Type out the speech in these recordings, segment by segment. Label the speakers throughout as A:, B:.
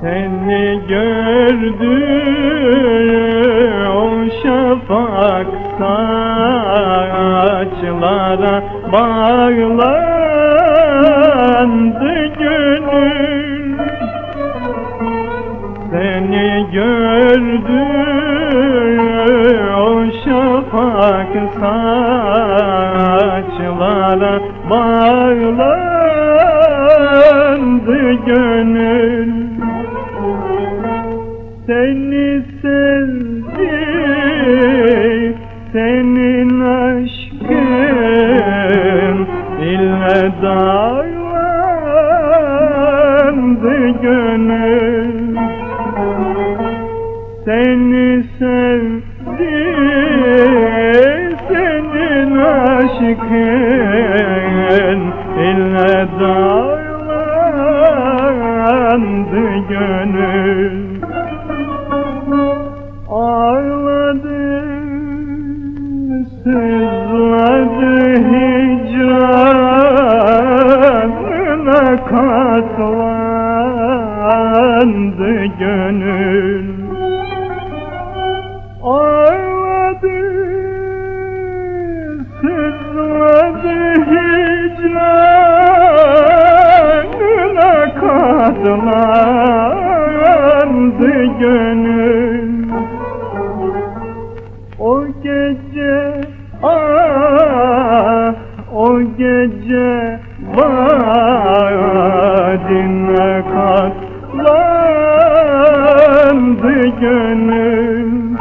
A: Seni gördü o şafak saçlara bağlandı gönül. Seni gördü o şafak saçlara bağlandı gönül seni sevdi senin aşkın ille dağlandı gönül seni sevdi senin aşkın ille dağlandı gönül gönül. Ağladı, sızladı hicranına katlandı gönül. O gece ah o gece vadine katlandı gönül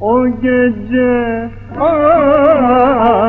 A: O gece ah,